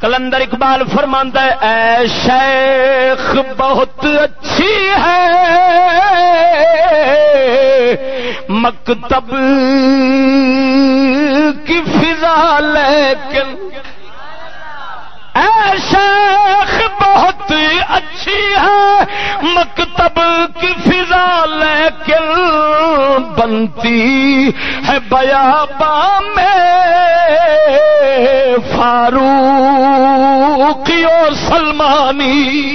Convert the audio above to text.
کلندر اقبال فرماندہ اے شیخ، بہت اچھی ہے۔ مکتب کی فضا لیکن، اے شیخ، بہت اچھی ہے۔ مکتب کی فضا لیکن بنتی ہے بیابا میں۔ فاروقی اور سلمانی